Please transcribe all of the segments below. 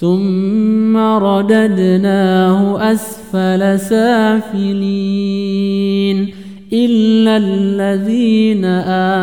ثم رددناه أسفل سافلين إلا الذين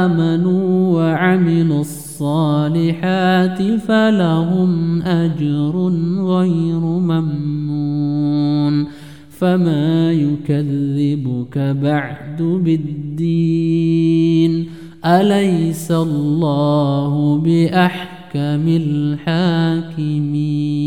آمنوا وعملوا الصالحات فلهم أجر غير ممنون فما يكذبك بعد بالدين أليس الله بأحكم الحاكمين